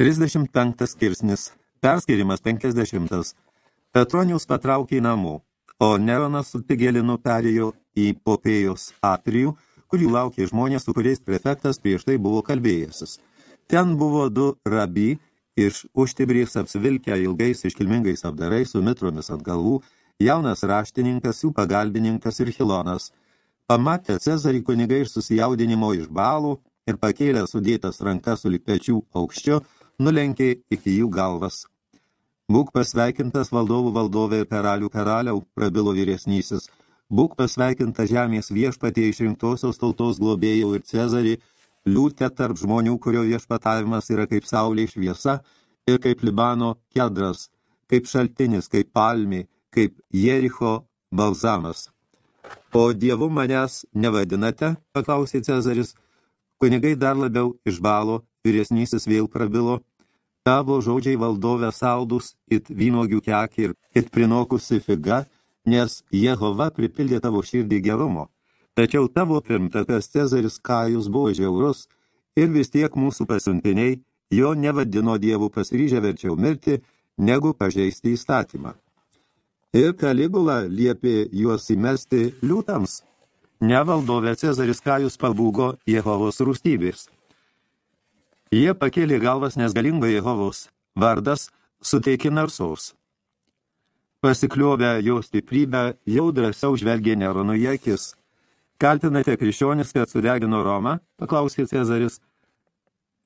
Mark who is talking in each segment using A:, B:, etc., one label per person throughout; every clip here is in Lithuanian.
A: 35 skirsnis. Perskirimas 50. Petronius patraukė į namų, o Neronas su Tigelinu perėjo į Popėjos atrijų, kurių laukė žmonės, su kuriais prefektas prieš tai buvo kalbėjęsis. Ten buvo du rabi iš užtibrys apsivilkę ilgais iškilmingais apdarais su mitromis ant galvų, jaunas raštininkas, jų pagalbininkas ir Hilonas. Pamatę Cezarį kunigai iš susijaudinimo iš balų ir pakėlę sudėtas rankas su likpečių aukščiu, nulenkė iki jų galvas. Būk pasveikintas valdovų valdovė ir karalių karaliau, prabilo vyresnysis. Būk pasveikinta žemės viešpatie išrinktosios tautos globėjau ir Cezarį, liūtė tarp žmonių, kurio viešpatavimas yra kaip saulė šviesa ir kaip Libano kedras, kaip šaltinis, kaip palmė, kaip Jericho balzamas. O dievu manęs nevadinate, paklausė Cezaris. Kunigai dar labiau išbalo, vyresnysis vėl prabilo. Tavo žodžiai valdovė saldus, it vynogių kekė ir it prinokusi figa, nes Jehova pripildė tavo širdį gerumo. Tačiau tavo pirmtakas Cezaris Kajus buvo žiaurus ir vis tiek mūsų pasiuntiniai jo nevadino dievų pasiryžę verčiau mirti, negu pažeisti įstatymą. Ir Kaligula liepė juos įmesti liūtams. Nevaldovė Cezaris Kajus pabūgo Jehovos rūstybės. Jie pakėlė galvas, nes galingo Jehovos vardas suteikė narsaus. Pasikliovę jo stiprybę, jau drąsiau žvelgė Nerono į akis. Kaltinate krikščionis, kad sudegino Romą? paklausė Cezaris.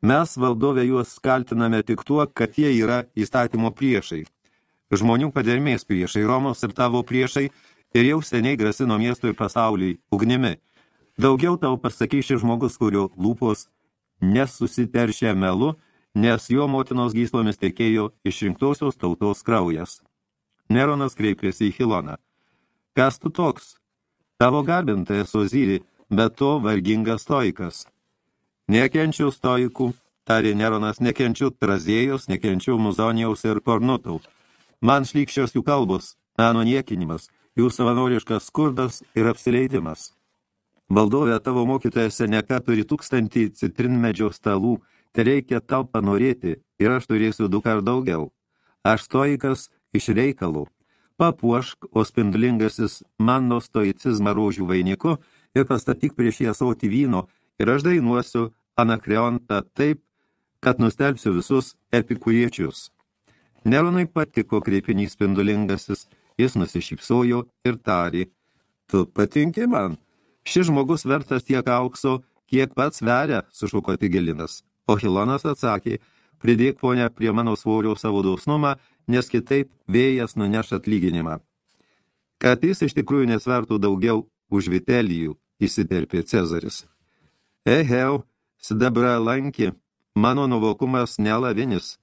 A: Mes valdovę juos kaltiname tik tuo, kad jie yra įstatymo priešai. Žmonių padermės priešai, Romos ir tavo priešai, ir jau seniai grasino miestui ir pasauliui ugnimi. Daugiau tau pasakyši žmogus, kurio lūpos nesusiteršė melu, nes jo motinos gyslomis tekėjo išrinktosios tautos kraujas. Neronas kreipėsi į Hiloną. Kas tu toks? Tavo garbintojas Ozyrį, bet to vargingas stoikas. Nekenčiu stoikų, tarė Neronas, nekenčiu Trazėjos, nekenčiu Muzonijaus ir Kornutau. Man šlykščios jų kalbos, mano niekinimas, jų savanoriškas skurdas ir apsileidimas. Valdovė tavo mokytojas Seneka turi tūkstantį citrinmedžio stalų, te reikia tau panorėti ir aš turėsiu du kart daugiau. Aš stoikas iš reikalų. Papuošk, o spindulingasis mano stoicizmą rožių vainiku ir pastatyk prieš jį asauti vyno ir aš dainuosiu anakreontą taip, kad nustelbsiu visus epikuriečius. Neronui patiko kreipinys spindulingasis, jis nusišypsojo ir tarė, tu patinki man, Šis žmogus vertas tiek aukso, kiek pats veria, sušuko Tigelinas. O Hilonas atsakė, pridėk ponę prie mano svorio savo dausnumą, nes kitaip vėjas nuneš atlyginimą. Kad jis iš tikrųjų nesvertų daugiau už vitelijų, įsiterpė Cezaris. Eheu, sidabra lanki, mano nuvokumas nelavinis.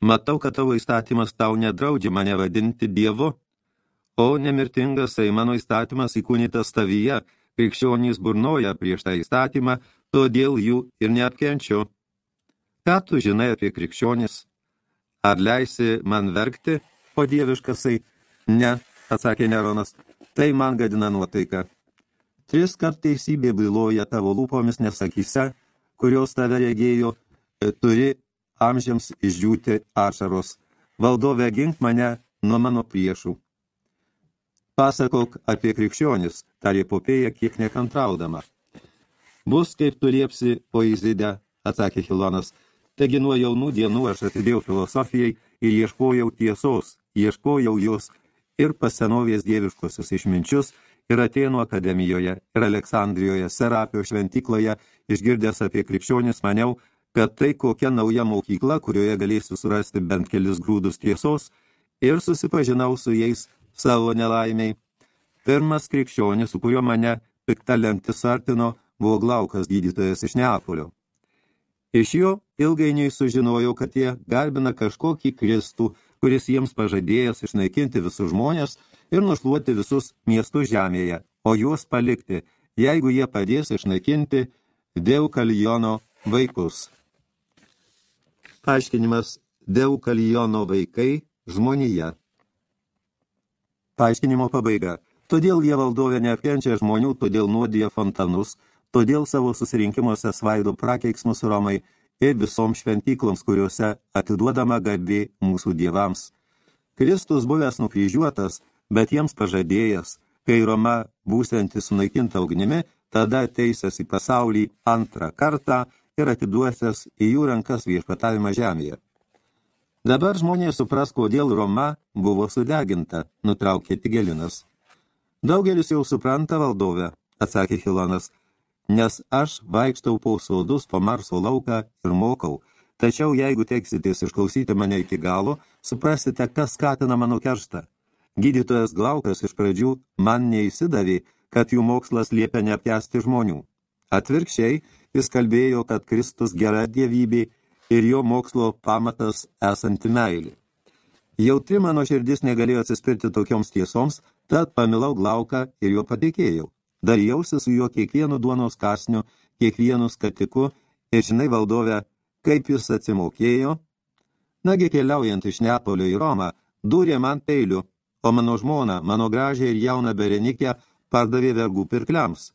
A: Matau, kad tavo įstatymas tau nedraudžia mane vadinti dievu, o nemirtingas tai mano įstatymas įkūnytas tavyje, krikščionys burnoja prieš tą įstatymą, todėl jų ir neapkenčiu. Ką tu žinai apie krikščionis? Ar leisi man verkti, o dieviškasai? Ne, atsakė Neronas, tai man gadina nuotaiką. Tris kart teisybė byloja tavo lūpomis nesakyse, kurios tave regėjo, e, turi amžiams išdžiūti ašaros. Valdove gink mane nuo mano priešų. Pasakok apie krikščionis, tarė popėja kiek nekantraudama. Bus kaip tu liepsi, o Izide, atsakė Hilonas. Taigi nuo jaunų dienų aš atidėjau filosofijai ir ieškojau tiesos, ieškojau jos ir pas senovės dieviškosius išminčius, ir Atėnų akademijoje, ir Aleksandrijoje, Serapio šventykloje, išgirdęs apie krikščionis, maniau, kad tai kokia nauja mokykla, kurioje galėsiu surasti bent kelis grūdus tiesos, ir susipažinau su jais savo nelaimiai. Pirmas krikščionis, su kuriuo mane piktalentis artino, buvo Glaukas gydytojas iš Neapolio. Iš jo ilgainiui sužinojau, kad jie garbina kažkokį Kristų, kuris jiems pažadėjęs išnaikinti visus žmonės ir nušluoti visus miestus žemėje, o juos palikti, jeigu jie padės išnaikinti Deukalijono vaikus. Paaiškinimas Deukalijono vaikai žmonija. Paaiškinimo pabaiga. Todėl jie valdovė neapkenčia žmonių, todėl nuodija fontanus, todėl savo susirinkimuose svaido prakeiksmus Romai ir visoms šventykloms, kuriuose atiduodama garbė mūsų dievams. Kristus buvęs nukryžiuotas, bet jiems pažadėjęs, kai Roma būsianti sunaikinta ugnimi, tada teisės į pasaulį antrą kartą ir atiduosias į jų rankas viešpatavimą žemėje. Dabar žmonės supras, kodėl Roma buvo sudeginta, nutraukė Tigelinas. Daugelis jau supranta valdovę, atsakė Hilonas, nes aš vaikštau po sodus, po Marso lauką ir mokau, tačiau jeigu teksitės išklausyti mane iki galo, suprasite, kas skatina mano kerštą. Gydytojas Glaukas iš pradžių man neįsidavė, kad jų mokslas liepia neapkesti žmonių. Atvirkščiai, jis kalbėjo, kad Kristus gera dievybė ir jo mokslo pamatas esanti meilė. Jautri mano širdis negalėjo atsispirti tokioms tiesoms, tad pamilau Glauką ir jo patikėjau. Darijausi su juo kiekvienu duonos kasniu, kiekvienu skatiku ir žinai valdovę, kaip jis atsimokėjo. Nagi keliaujant iš Neapolio į Romą, dūrė man peiliu, o mano žmona, mano gražią ir jauną berenikę pardavė vergų pirkliams.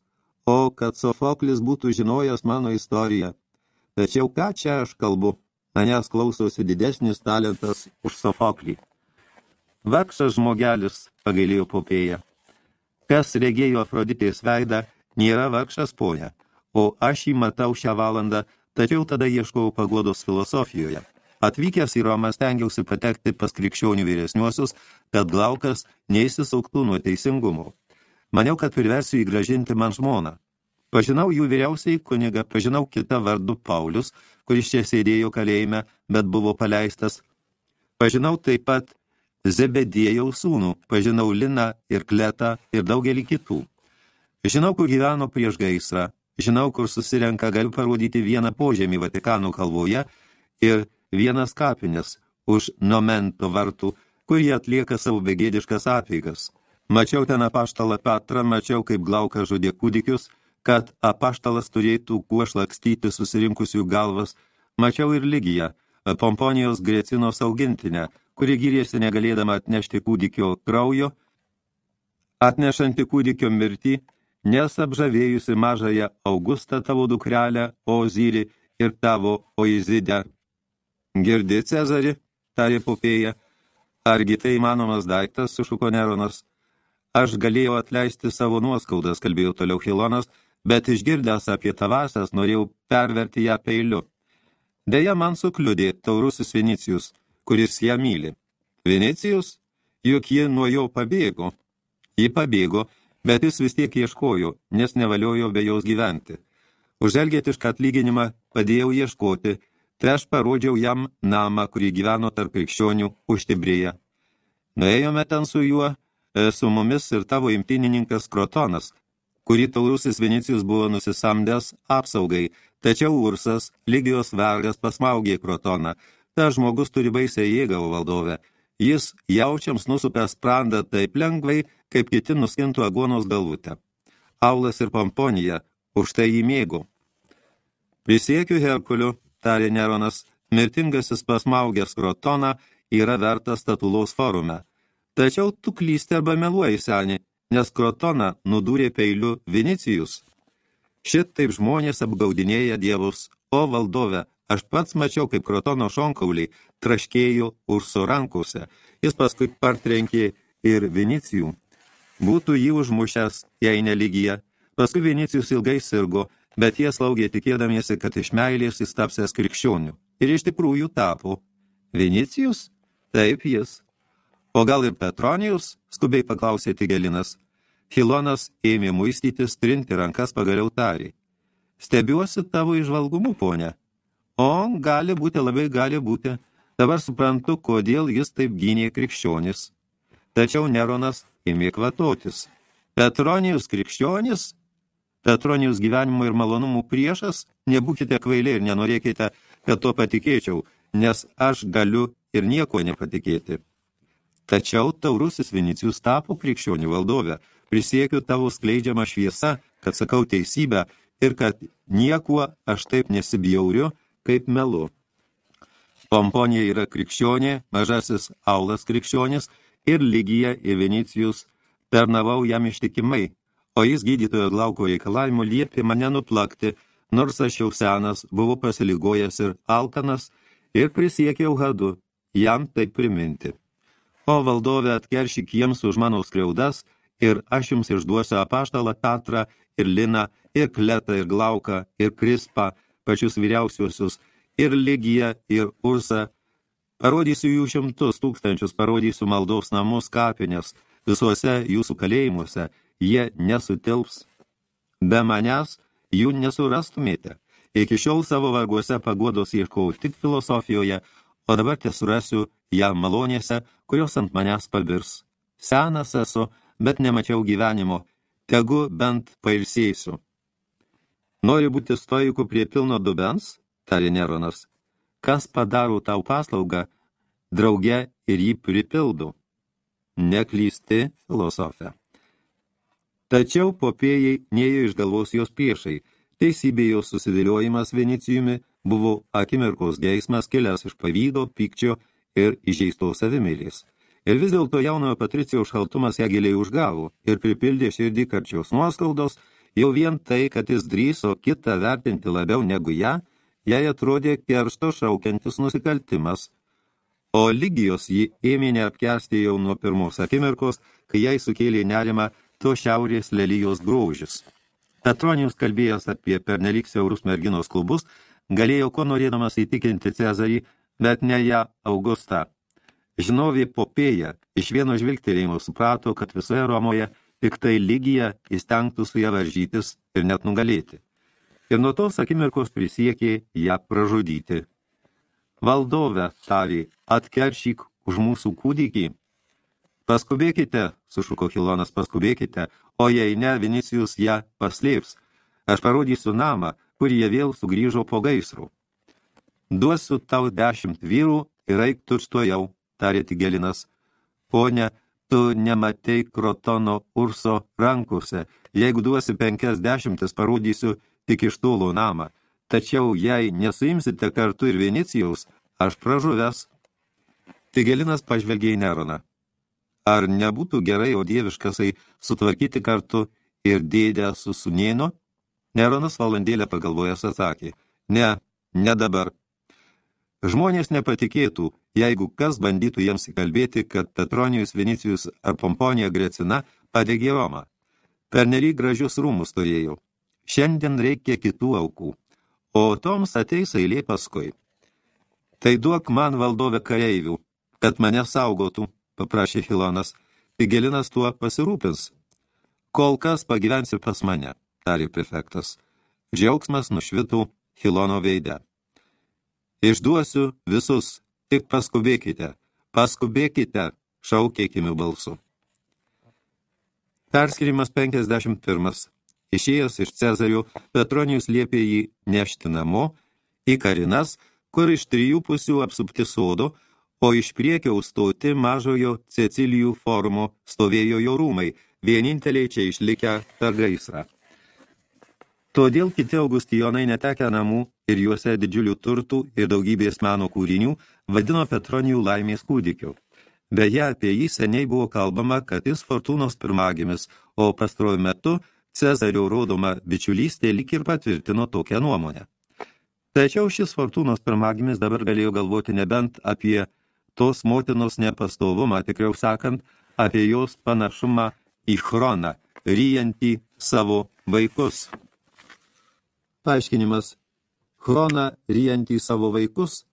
A: O kad Sofoklis būtų žinojęs mano istoriją, Tačiau ką čia aš kalbu? Manęs klausosi didesnis talentas už Sofoklį. Vargšas žmogelis, pagailėjo popėja. Kas regėjo Afroditės veidą, nėra vargšas ponia, o aš jį matau šią valandą, tačiau tada ieškau pagodos filosofijoje. Atvykęs į Romą stengiausi patekti pas krikščionių vyresniuosius, kad Glaukas neįsisauktų nuo teisingumo. Maniau, kad priversiu įgražinti man žmoną. Pažinau jų vyriausiai kunigą, pažinau kitą vardu Paulius, kuris čia sėdėjo kalėjime, bet buvo paleistas. Pažinau taip pat Zebedėjaus sūnų, pažinau Liną ir Kletą ir daugelį kitų. Žinau, kur gyveno prieš gaisrą, žinau, kur susirenka, galiu parodyti vieną požemį Vatikano kalvoje ir vienas kapinės už nomento vartų, kur jie atlieka savo begėdiškas apeigas. Mačiau ten apaštalą Petrą, mačiau, kaip Glauka žudė kūdikius, kad apaštalas turėtų kuo šlakstyti susirinkusių galvas, mačiau ir lygiją, Pomponijos Grecinos augintinę, kuri gyrėsi negalėdama atnešti kūdikio kraujo, atnešanti kūdikio mirtį, nes apžavėjusi mažąją Augustą tavo dukrelę, Ozyrį ir tavo Oizidę. Girdi, Cezari, tarė popėja, argi tai įmanomas daiktas, sušuko Neronas. Aš galėjau atleisti savo nuoskaudas, kalbėjo toliau Hilonas, bet išgirdęs apie tavasias norėjau perverti ją peiliu. Deja, man sukliudė taurusis Vinicijus, kuris ją myli. Vinicijus? Juk ji nuo jo pabėgo. Ji pabėgo, bet jis vis tiek ieškojo, nes nevaliojo be jos gyventi. Už elgetišką atlyginimą padėjau ieškoti, tai aš parodžiau jam namą, kurį gyveno tarp krikščionių užtibrėje. Nuėjome ten su juo, e, su mumis ir tavo imtinininkas Krotonas, kurį taurusis Vinicijus buvo nusisamdęs apsaugai, tačiau Ursas, lygijos vergas, pasmaugė krotoną. Ta žmogus turi baisę jėgą valdovę. Jis jaučiams nusupė sprandą taip lengvai, kaip kiti nuskintų agonos galvutę. Aulas ir Pomponija už tai jį mėgo. Prisiekiu Herkuliu, tarė Neronas, mirtingasis pasmaugęs krotoną yra vertas statulos forume. Tačiau tu klysti arba meluoji, seni, nes krotoną nudūrė peiliu Vinicijus. Šitaip žmonės apgaudinėja dievus, o valdove, aš pats mačiau, kaip krotono šonkauliai traškėjo urso rankose. Jis paskui partrenkė ir Vinicijų. Būtų jį užmušęs, jei neligija. Paskui Vinicijus ilgai sirgo, bet jie slaugė tikėdamiesi, kad iš meilės jis tapsės krikščionių. Ir iš tikrųjų tapo. Vinicijus? Taip jis. O gal ir Petronijus? Skubiai paklausė Tigelinas. Hilonas ėmė muistytis, trinti rankas pagaliau tarė. Stebiuosi tavo išvalgumu, ponė. O, gali būti, labai gali būti. Dabar suprantu, kodėl jis taip gynė krikščionis. Tačiau Neronas ėmė kvatotis. Petronijus krikščionis? Petronijus gyvenimo ir malonumų priešas? Nebūkite kvailiai ir nenorėkite, kad to patikėčiau, nes aš galiu ir nieko nepatikėti. Tačiau taurusis Vinicijus tapo krikščionių valdovę, prisiekiu tavo skleidžiamą šviesą, kad sakau teisybę ir kad niekuo aš taip nesibjauriu, kaip melu. Pomponija yra krikščionė, mažasis Aulas krikščionis ir Lygija ir Vinicijus tarnavau jam ištikimai, o jis gydytojo glauko reikalavimu liepė mane nuplakti, nors aš jau senas, buvau pasiligojęs ir alkanas, ir prisiekiau hadu, jam tai priminti. O valdovė atkeršyk jiems už mano skriaudas, ir aš jums išduosiu apaštalą Petrą ir Liną, ir Kletą, ir Glauką, ir Krispą, pačius vyriausiuosius, ir Ligiją, ir Ursą. Parodysiu jų šimtus tūkstančius, parodysiu maldos namus kapinės, visuose jūsų kalėjimuose, jie nesutilps. Be manęs jų nesurastumėte. Iki šiol savo varguose paguodos ieškau tik filosofijoje, o dabar tesurasiu ją malonėse, kurios ant manęs pabirs. Senas esu, bet nemačiau gyvenimo, tegu bent pailsėsiu. Nori būti stoiku prie pilno dubens? tarė Neronas. Kas padaro tau paslaugą, drauge ir jį pripildo? Neklysti, filosofė. Tačiau popėjai neėjo iš galvos jos priešai. Teisybė jos susidėliojimas Venicijumi buvo akimirkos geismas kilęs iš pavydo, pykčio ir įžeistos savimėlės. Ir vis dėlto jaunojo Patricijaus šaltumas ją giliai užgavo ir pripildė širdį karčiaus nuoskaudos, jau vien tai, kad jis drįso kitą vertinti labiau negu ją, jai atrodė keršto šaukiantis nusikaltimas. O lygijos ji ėmė neapkesti jau nuo pirmos akimirkos, kai jai sukėlė nerimą to šiaurės lelijos grožis. Petronijus kalbėjęs apie pernelyg siaurus merginos klubus, galėjo ko norėdamas įtikinti Cezarį, bet ne ją Augustą. Žinovė Popėja iš vieno žvilgtelėjimo suprato, kad visoje Romoje tik tai lygija įstengtų su ją varžytis ir net nugalėti. Ir nuo tos akimirkos prisiekė ją pražudyti. Valdove, tarė, atkeršyk už mūsų kūdikį. Paskubėkite, sušuko Hilonas, paskubėkite, o jei ne, Vinicijus ją paslėps. Aš parodysiu namą, kur jie vėl sugrįžo po gaisrų. Duosiu tau dešimt vyrų ir eik tučtuojau, tarė Tigelinas. Pone, tu nematei krotono urso rankose. Jeigu duosi penkias dešimtis, parodysiu tik iš tolo namą. Tačiau jei nesuimsite kartu ir Venicijaus, aš pražuvęs. Tigelinas pažvelgė į Neroną. Ar nebūtų gerai, o dieviškasai, sutvarkyti kartu ir dėdę su sunėno? Neronas valandėlę pagalvojęs atsakė. Ne, ne dabar. Žmonės nepatikėtų, jeigu kas bandytų jiems įkalbėti, kad Petronijus Vinicijus ar Pomponija Grecina padegė Romą. Pernelyg gražius rūmus turėjau. Šiandien reikia kitų aukų, o toms ateis eilė paskui. Tai duok man valdovę kareivių, kad mane saugotų, paprašė Hilonas. Pigelinas tuo pasirūpins. Kol kas pagyvensi pas mane, tarė prefektas. Džiaugsmas nušvitų Hilono veidę. Išduosiu visus, tik paskubėkite, paskubėkite, šaukė kimių balsu. Perskirimas 51. Išėjęs iš Cezarių, Petronijus liepė jį nešti namo į karinas, kur iš trijų pusių apsupti sodo, o iš priekio užstoti mažojo Cecilijų forumo stovėjo jo rūmai, vieninteliai čia išlikę per gaisrą. Todėl kiti augustijonai netekę namų ir juose didžiulių turtų ir daugybės meno kūrinių vadino Petronijų laimės kūdikiu. Beje, apie jį seniai buvo kalbama, kad jis fortūnos pirmagimis, o pastaruoju metu Cezario rodoma bičiulystė lik ir patvirtino tokią nuomonę. Tačiau šis fortūnos pirmagimis dabar galėjo galvoti nebent apie tos motinos nepastovumą, tikriau sakant, apie jos panašumą į chroną, ryjantį savo vaikus. Paaiškinimas. Chrona, ryjantį savo vaikus,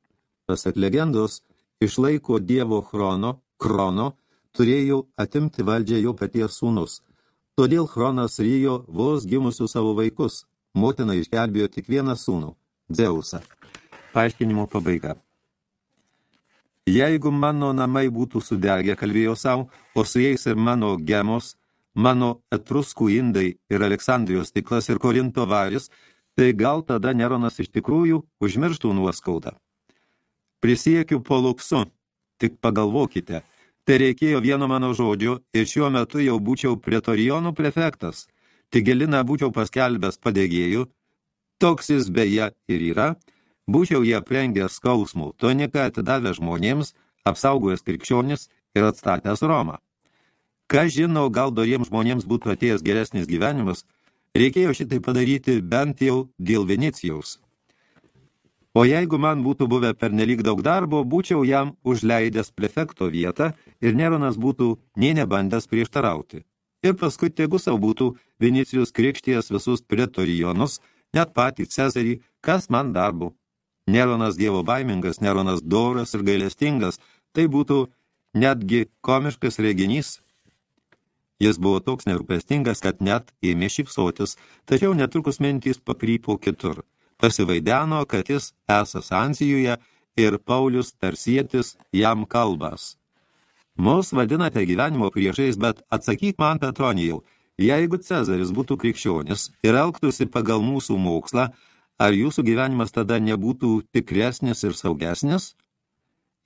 A: pasak legendos, išlaiko dievo chrono, krono, turėjo atimti valdžią jo paties sūnus. Todėl Chronas ryjo vos gimusių savo vaikus. Motina išgelbėjo tik vieną sūnų – Dzeusą. Paaiškinimo pabaiga. Jeigu mano namai būtų sudegę, kalbėjo savo, o su jais ir mano gemos, mano etruskų indai ir Aleksandrijos stiklas ir Korinto varis, tai gal tada Neronas iš tikrųjų užmirštų nuoskaudą. Prisiekiu po luksu, tik pagalvokite, tai reikėjo vieno mano žodžio ir šiuo metu jau būčiau pretorijonų prefektas, Tigeliną būčiau paskelbęs padėgėjų, toks jis beje ir yra, būčiau jie aprengęs skausmų, toniką atidavę žmonėms, apsaugojęs krikščionis ir atstatęs Romą. Ką žinau, gal doriems žmonėms būtų atėjęs geresnis gyvenimas, Reikėjo šitai padaryti bent jau dėl Venecijaus. O jeigu man būtų buvę pernelyg daug darbo, būčiau jam užleidęs prefekto vietą ir Neronas būtų nė nebandęs prieštarauti. Ir paskui tegu savo būtų Vinicijus krikštijas visus pretorijonus, net patį Cezarį, kas man darbu. Neronas dievo baimingas, Neronas doras ir gailestingas, tai būtų netgi komiškas reginys. Jis buvo toks nerūpestingas, kad net ėmė šypsotis, tačiau netrukus mintys pakrypo kitur. Pasivaideno, kad jis esas Ansijuje ir Paulius Tarsietis jam kalbas. Mus vadinate gyvenimo priešais, bet atsakyk man, Petronijau, jeigu Cezaris būtų krikščionis ir elgtųsi pagal mūsų mokslą, ar jūsų gyvenimas tada nebūtų tikresnis ir saugesnis?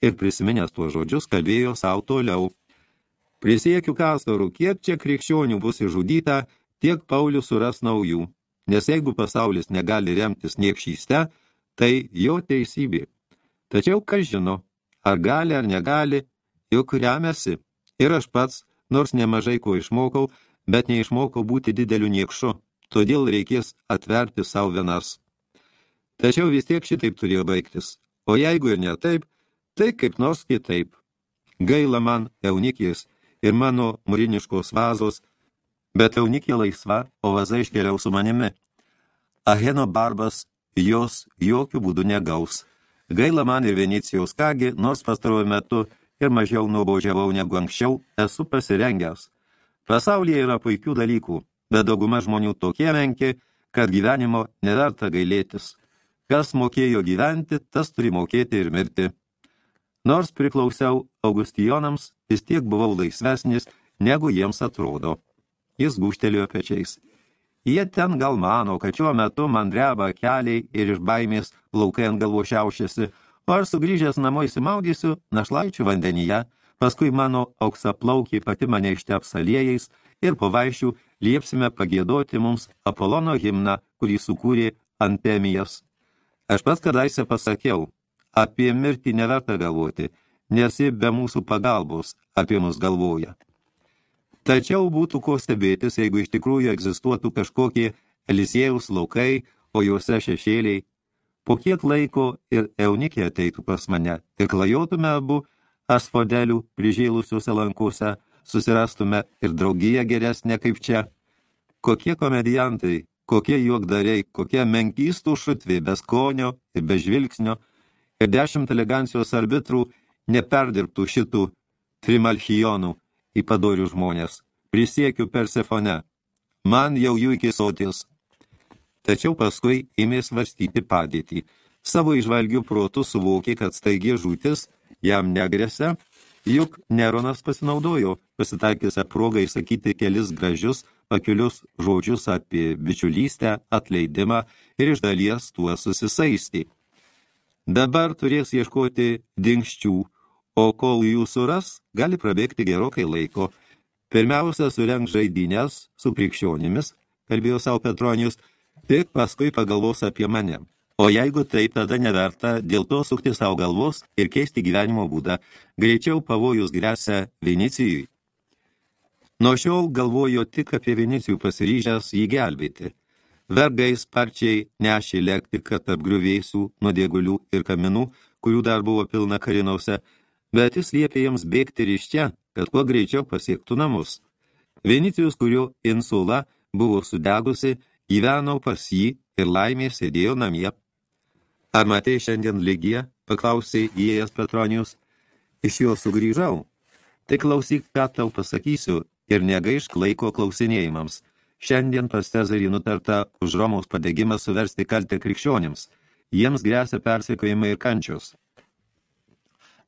A: Ir prisiminęs tuos žodžius, kalbėjo savo toliau. Prisiekiu kastorų, kiek čia krikščionių bus išžudyta, tiek Paulius suras naujų, nes jeigu pasaulis negali remtis niekšyste, tai jo teisybė. Tačiau kas žino, ar gali ar negali, juk remiasi. Ir aš pats, nors nemažai ko išmokau, bet neišmokau būti dideliu niekšu, todėl reikės atverti savo vienas. Tačiau vis tiek šitaip turėjo baigtis. O jeigu ir ne taip, tai kaip nors kitaip. Gaila man eunikės ir mano muriniškos vazos, bet eunikė laisva, o vaza iškeliau su manimi. Aheno barbas jos jokių būdų negaus. Gaila man ir Venecijaus kagi, nors pastaruoju metu ir mažiau nubaudžiavau negu anksčiau, esu pasirengęs. Pasaulyje yra puikių dalykų, bet dauguma žmonių tokie menki, kad gyvenimo neverta gailėtis. Kas mokėjo gyventi, tas turi mokėti ir mirti. Nors priklausiau Augustijonams, vis tiek buvau laisvesnis, negu jiems atrodo. Jis gūštelėjo pečiais. Jie ten gal mano, kad šiuo metu man dreba keliai ir iš baimės laukai ant galvo šiaušiasi, o aš sugrįžęs namo įsimaudysiu našlaičių vandenyje, paskui mano auksaplaukiai pati mane išteps aliejais ir po vaišių liepsime pagėdoti mums Apolono himną, kurį sukūrė Antemijas. Aš pats kadaise pasakiau, apie mirtį neverta galvoti, nes ji be mūsų pagalbos apie mus galvoja. Tačiau būtų ko stebėtis, jeigu iš tikrųjų egzistuotų kažkokie Elisėjaus laukai, o juose šešėliai. Po kiek laiko ir eunikė ateitų pas mane ir klajotume abu asfodelių prižėlusiuose lankuose, susirastume ir draugiją geresnė kaip čia. Kokie komediantai, kokie juokdariai, kokie menkystų šutvi, be skonio ir be žvilgsnio, ir dešimt elegancijos arbitrų neperdirbtų šitų trimalchijonų į padorių žmonės. Prisiekiu Persefone. Man jau jų iki sotis. Tačiau paskui ėmė svarstyti padėtį. Savo išvalgių protų suvokė, kad staigė žūtis jam negresia, juk Neronas pasinaudojo pasitaikiusią progą įsakyti kelis gražius pakelius žodžius apie bičiulystę, atleidimą ir iš dalies tuo susisaisti. Dabar turės ieškoti dinkščių, o kol jų suras, gali prabėgti gerokai laiko. Pirmiausia, surenk žaidynės su krikščionimis, kalbėjo savo Petronijus, tik paskui pagalvos apie mane. O jeigu taip, tada neverta dėl to sukti savo galvos ir keisti gyvenimo būdą, greičiau pavojus grėsia Vinicijui. Nuo šiol galvojo tik apie Vinicijų pasiryžęs jį gelbėti. Vergai sparčiai nešė lekti, kad apgriuvėsių, nuodėgulių ir kaminų, kurių dar buvo pilna karinause, bet jis liepė jiems bėgti iš čia, kad kuo greičiau pasiektų namus. Vinicijus, kurio insula buvo sudegusi, gyveno pas jį ir laimė sėdėjo namie. Ar matei šiandien lygiją? paklausė įėjęs Petronijus. Iš jo sugrįžau. Tai klausyk, ką tau pasakysiu, ir negaišk laiko klausinėjimams. Šiandien pas Cezarį nutarta už Romos padegimą suversti kaltę krikščionims. Jiems grėsia persekojimai ir kančios.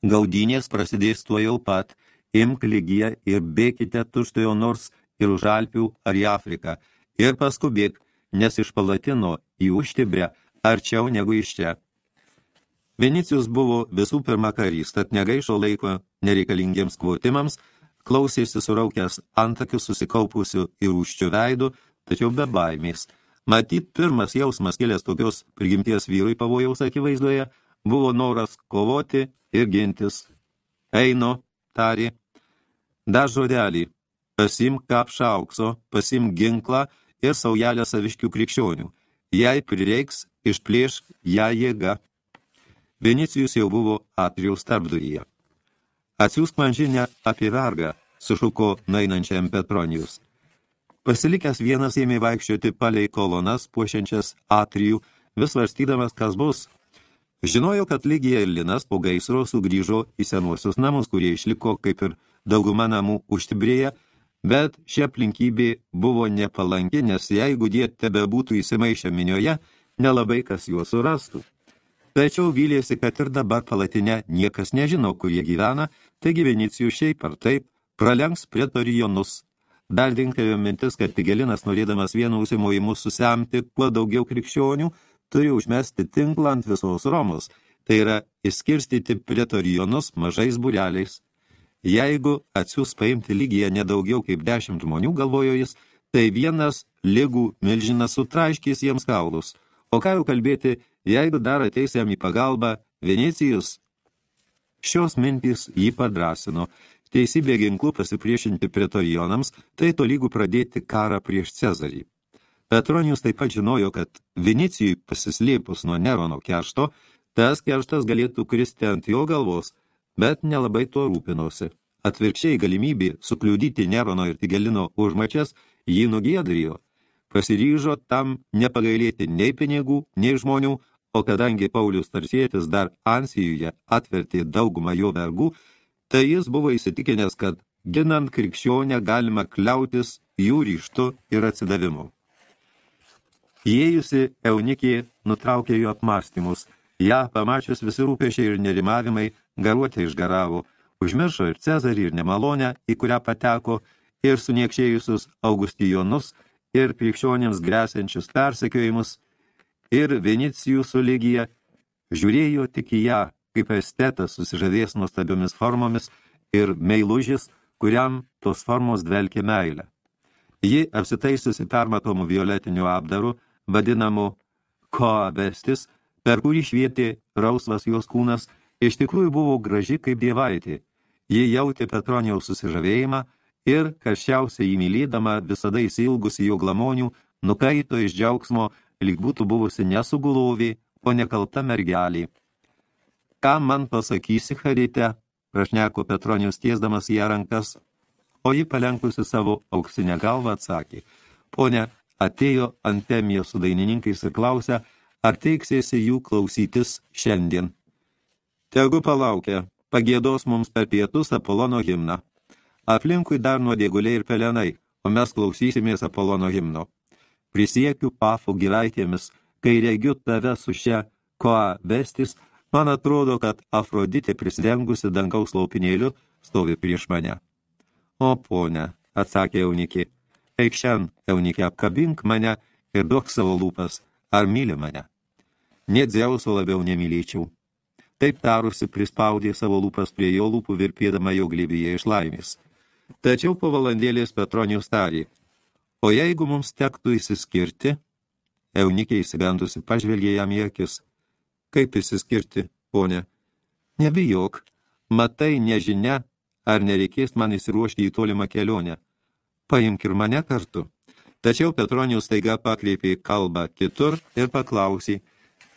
A: Gaudynės prasidės tuo jau pat, imk lygiją ir bėkite tuštojo nors ir už Alpių ar į Afriką, ir paskubėk, nes iš Palatino į Užtibrę arčiau negu iš čia. Vinicijus buvo visų pirma karys, tad negaišo laiko nereikalingiems kvotimams, klausėsi suraukęs antakius susikaupusių ir užčių veidų, tačiau be baimės. Matyt, pirmas jausmas kilęs tokios prigimties vyrui pavojaus akivaizdoje buvo noras kovoti ir gintis. Eino, tarė, dar žodelį, pasim kapšą aukso, pasim ginklą ir saujelę saviškių krikščionių. Jei prireiks, išplėš ją jėga. Vinicijus jau buvo atrijaus tarpduryje. Atsiųsk man žinę apie vergą, sušuko nainančiam Petronijus. Pasilikęs vienas ėmė vaikščioti palei kolonas, puošiančias atrijų, vis varstydamas, kas bus. Žinojo, kad Lygija ir Linas po gaisro sugrįžo į senuosius namus, kurie išliko kaip ir dauguma namų užtibrėję, bet ši aplinkybė buvo nepalanki, nes jeigu jie tebe būtų įsimaišę minioje, nelabai kas juos surastų. Tačiau vylėsi, kad ir dabar palatinė niekas nežino, kur jie gyvena, taigi Vinicijų šiaip ar taip pralenks pretorijonus. Dar dinktelėjo mintis, kad Tigelinas, norėdamas vienu užsimojimu susemti kuo daugiau krikščionių, turi užmesti tinklą ant visos Romos, tai yra išskirstyti pretorijonus mažais bureliais. Jeigu atsiūs paimti lygiją nedaugiau kaip dešimt žmonių, galvojo jis, tai vienas lygų milžinas sutraiškės jiems kaulus. O ką jau kalbėti, jeigu dar ateis jam į pagalbą Venecijus? Šios mintys jį padrasino. Teisybė ginklų pasipriešinti pretorijonams, tai tolygų pradėti karą prieš Cezarį. Petronijus taip pat žinojo, kad Vinicijui pasislėpus nuo Nerono keršto, tas kerštas galėtų kristi ant jo galvos, bet nelabai tuo rūpinosi. Atvirkščiai galimybė sukliudyti Nerono ir Tigelino užmačias jį nugėdrijo. Pasiryžo tam nepagailėti nei pinigų, nei žmonių, o kadangi Paulius Tarsietis dar Ansijuje atvertė daugumą jo vergų, tai jis buvo įsitikinęs, kad ginant krikščionę galima kliautis jų ryštu ir atsidavimu. Įėjusi eunikė nutraukė jų apmastymus. Ja, pamačius visi rūpešiai ir nerimavimai, garuotė išgaravo. Užmiršo ir Cezarį, ir nemalonę, į kurią pateko, ir suniekšėjusius Augustijonus, ir krikščionėms grėsiančius persekiojimus, ir Vinicijų su lygija, žiūrėjo tik į ją, kaip estetas susižavės nuostabiomis formomis ir meilužis, kuriam tos formos dvelkė meilę. Ji, apsitaisiusi permatomų violetinių apdarų, vadinamu koavestis, per kurį švietė rausvas jos kūnas, iš tikrųjų buvo graži kaip dievaitė. Ji jautė Petronijaus susižavėjimą ir, karščiausiai įmylėdama, visada įsilgusi jo glamonių, nukaito iš džiaugsmo, lyg būtų buvusi nesugulovė, o nekalta mergelė. Ką man pasakysi, Charite, prašneko Petronijus tiesdamas ją rankas, o ji palenkusi savo auksinę galvą atsakė, Pone, atėjo Antemija su dainininkais ir klausė, ar teiksėsi jų klausytis šiandien. Tegu palaukia, pagėdos mums per pietus Apolono himną. Aplinkui dar nuodėguliai ir pelenai, o mes klausysimės Apolono himno. Prisiekiu pafų gyvaitėmis, kai regiu tave su šia koa vestis, man atrodo, kad Afroditė prisidengusi dangaus laupinėliu stovi prieš mane. O, ponė, atsakė jaunikė, Eik šiandien, eunikė, apkabink mane ir duok savo lūpas, ar myli mane. Net Dzeuso labiau nemylėčiau. Taip tarusi prispaudė savo lūpas prie jo lūpų virpėdama jo glėbyje iš laimės. Tačiau po valandėlės Petronijus tarė, o jeigu mums tektų įsiskirti, eunikė įsigandusi pažvelgė jam į akis. Kaip įsiskirti, ponė? Nebijok, matai nežinia, ar nereikės man įsiruošti į tolimą kelionę paimk ir mane kartu. Tačiau Petronijus taiga pakreipė kalbą kitur ir paklausė,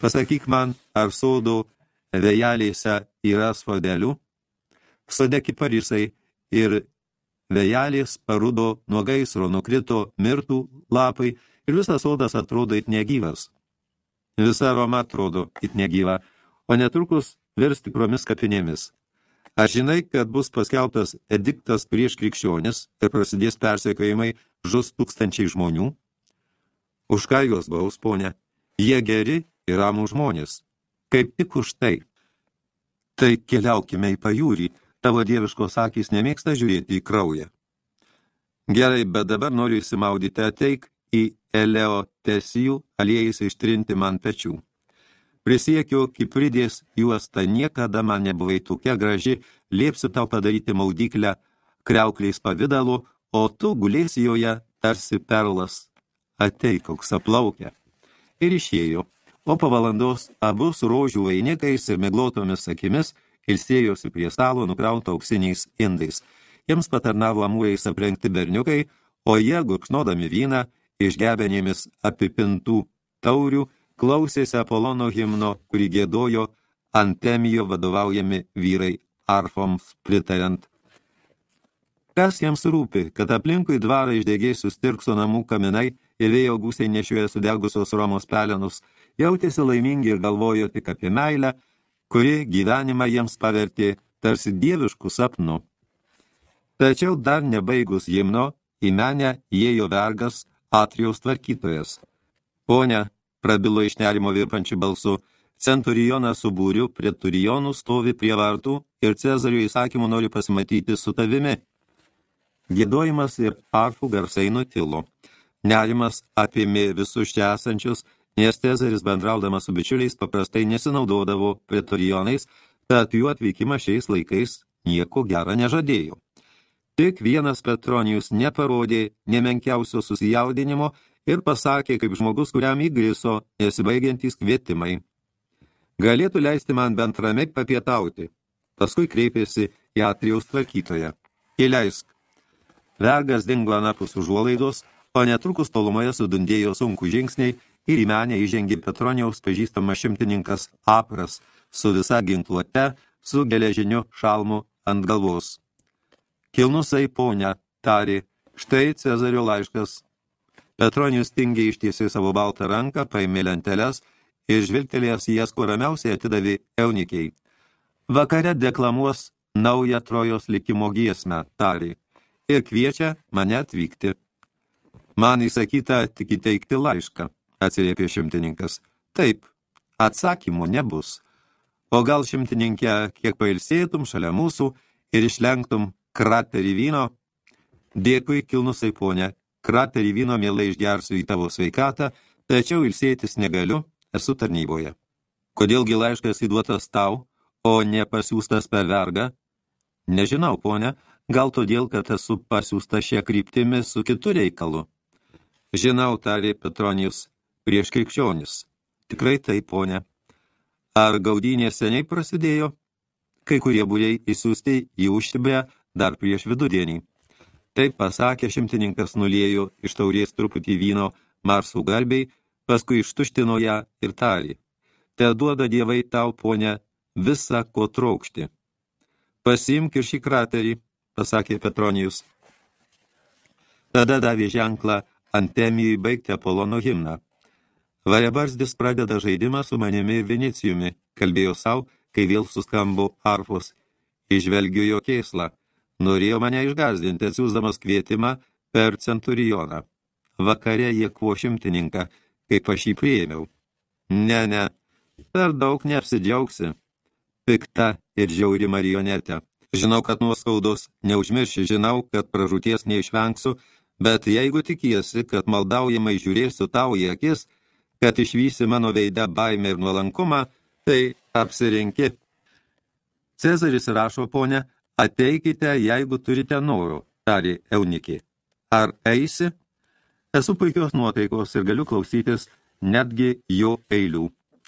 A: pasakyk man, ar sodo vejalėse yra sodelių? Sode kiparisai ir vejalės parudo nuo gaisro, nukrito mirtų lapai ir visas sodas atrodo it negyvas. Visa Roma atrodo it negyva, o netrukus virs tikromis kapinėmis. Ar žinai, kad bus paskelbtas ediktas prieš krikščionis ir prasidės persekiojimai žus tūkstančiai žmonių? Už ką juos baus, ponė? Jie geri ir ramų žmonės. Kaip tik už tai. Tai keliaukime į pajūrį, tavo dieviškos akys nemėgsta žiūrėti į kraują. Gerai, bet dabar noriu įsimaudyti ateik į eleotesijų aliejais ištrinti man pečių. Prisiekiu, Kipridės juosta niekada man nebuvai tokia graži, liepsiu tau padaryti maudyklę kreukliais pavidalu, o tu gulėsi joje tarsi perlas. Ateik, koks aplaukia. Ir išėjo, o po valandos abu su rožių vainikais ir miglotomis akimis ilsėjosi prie stalo nukrauto auksiniais indais. Jiems patarnavo amūrais aprengti berniukai, o jie, gurkšnodami vyną, išgebenėmis apipintų taurių, klausėsi Apolono himno, kurį gėdojo Antemijo vadovaujami vyrai arfoms pritariant. Kas jiems rūpi, kad aplinkui dvarą išdegėsius tirkso namų kaminai ir vėjo gūsiai nešioja sudegusios Romos pelenus, jautėsi laimingi ir galvojo tik apie meilę, kuri gyvenimą jiems pavertė tarsi dieviškų sapnų. Tačiau dar nebaigus himno, į menę įėjo vergas Atrijaus tvarkytojas. Pone, prabilo iš nerimo virpančių balsu, centurionas su būriu prie turijonų stovi prie vartų ir Cezario įsakymų nori pasimatyti su tavimi. Gėdojimas ir arfų garsai nutilo. Nerimas apėmė visus čia esančius, nes Cezaris bendraudamas su bičiuliais paprastai nesinaudodavo pretorijonais, tad jų atvykimas šiais laikais nieko gero nežadėjo. Tik vienas Petronijus neparodė nemenkiausio susijaudinimo ir pasakė, kaip žmogus, kuriam įgriso nesibaigiantys kvietimai. Galėtų leisti man bent ramiai papietauti. Paskui kreipėsi į atrijaus tvarkytoją. Įleisk. Vergas dingo anapus užuolaidos, o netrukus tolumoje sudundėjo sunkų žingsniai ir į menę įžengė Petronijaus pažįstamas šimtininkas Apras su visa ginkluote, su geležiniu šalmu ant galvos. Kilnusai ponia, tarė, štai Cezario laiškas. Petronijus tingiai ištiesė savo baltą ranką, paėmė lenteles ir žvilgtelėjęs jas kuo ramiausiai atidavė eunikiai. Vakare deklamuos naują trojos likimo giesmę, tarė, ir kviečia mane atvykti. Man įsakyta tik įteikti laišką, atsiliepė šimtininkas. Taip, atsakymų nebus. O gal šimtininkė kiek pailsėtum šalia mūsų ir išlenktum kraterį vyno. Dėkui, kilnusai ponė, kraterį vyno mielai išgersiu į tavo sveikatą, tačiau ilsėtis negaliu, esu tarnyboje. Kodėlgi laiškas įduotas tau, o ne pasiūstas per vergą? Nežinau, ponė, gal todėl, kad esu pasiūsta šią kryptimį su kitu reikalu. Žinau, tarė Petronijus, prieš krikščionis. Tikrai tai, ponė. Ar gaudynė seniai prasidėjo? Kai kurie būriai įsiūsti į užtibę dar prieš vidudienį. Taip pasakė šimtininkas nulėjo iš taurės truputį vyno Marsų garbiai, paskui ištuštino ją ir tarė. Te duoda dievai tau, ponė, visą, ko traukšti. Pasiimk ir šį kraterį, pasakė Petronijus. Tada davė ženklą Antemijui baigti Apolono himną. Varebarzdis pradeda žaidimą su manimi Vinicijumi, kalbėjo savo, kai vėl suskambo arfos. Išvelgiu jo kėslą. Norėjo mane išgazdinti, atsiūsdamas kvietimą per centurioną. Vakare jie kvo šimtininką, kaip aš jį priėmiau. Ne, ne, per daug neapsidžiaugsi. Pikta ir žiauri marionetė. Žinau, kad nuoskaudos neužmirši, žinau, kad pražūties neišvengsiu, bet jeigu tikiesi, kad maldaujamai žiūrėsiu tau į akis, kad išvysi mano veidą baimę ir nuolankumą, tai apsirinki. Cezaris rašo, ponė, Ateikite, jeigu turite norų, tarė eunikė. Ar eisi? Esu puikios nuotaikos ir galiu klausytis netgi jo eilių,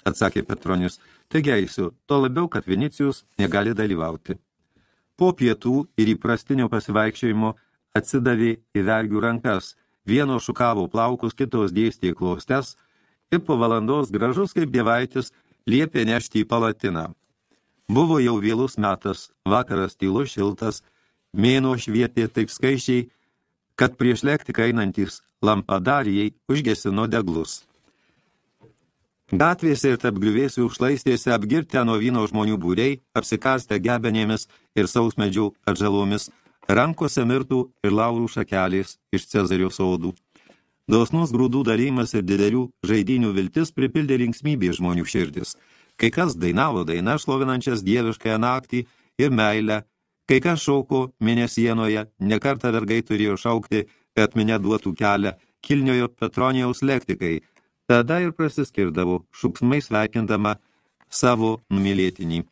A: atsakė Petronius. Taigi eisiu, to labiau, kad Vinicijus negali dalyvauti. Po pietų ir įprastinio pasivaikščiojimo atsidavė į vergių rankas, vieno šukavo plaukus, kitos dėstė klostes ir po valandos gražus kaip dievaitis liepė nešti į palatiną. Buvo jau vėlus metas, vakaras tylus šiltas, mėnuo švietė taip skaičiai, kad prieš lektiką einantys lampadarijai užgesino deglus. Gatvėse ir tarp griuvėsių užlaistėse apgirtę nuo vyno žmonių būriai, apsikastę gebenėmis ir sausmedžių atžalomis, rankose mirtų ir laurų šakelės iš Cezario sodų. Dosnus grūdų dalymas ir didelių žaidinių viltis pripildė linksmybė žmonių širdis – Kai kas dainavo dainą šlovinančias dieviškąją naktį ir meilę, kai kas šauko mėnesienoje, nekartą vergai turėjo šaukti, kad minė duotų kelią, kilniojo Petronijaus lektikai, tada ir prasiskirdavo, šuksmai sveikindama savo numylėtinį.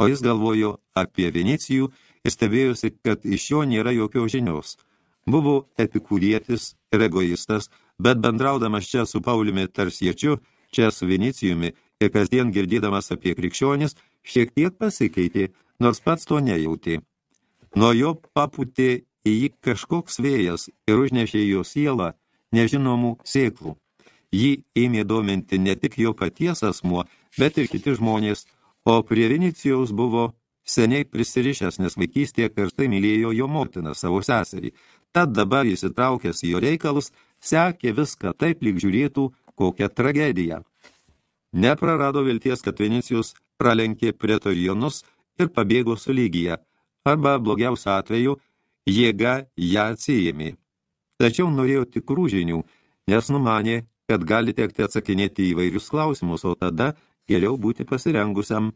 A: O jis galvojo apie Venicijų ir stebėjosi, kad iš jo nėra jokios žinios. Buvo epikūrietis ir egoistas, bet bendraudamas čia su Pauliumi Tarsiečiu, čia su Venicijumi ir kasdien girdėdamas apie krikščionis, šiek tiek pasikeitė, nors pats to nejautė. Nuo jo paputė į jį kažkoks vėjas ir užnešė jo sielą nežinomų sėklų. Jį ėmė dominti ne tik jo paties asmuo, bet ir kiti žmonės, o prie Venicijaus buvo seniai prisirišęs, nes vaikystėje kartai mylėjo jo motiną, savo seserį. Tad dabar įsitraukęs į jo reikalus, sekė viską taip, lyg žiūrėtų kokią tragediją. Neprarado vilties, kad Venicijus pralenkė pretorijonus ir pabėgo su lygija, arba blogiausiu atveju jėga ją atsijėmė. Tačiau norėjo tikrų žinių, nes numanė, kad gali tekti atsakinėti į vairius klausimus, o tada geriau būti pasirengusiam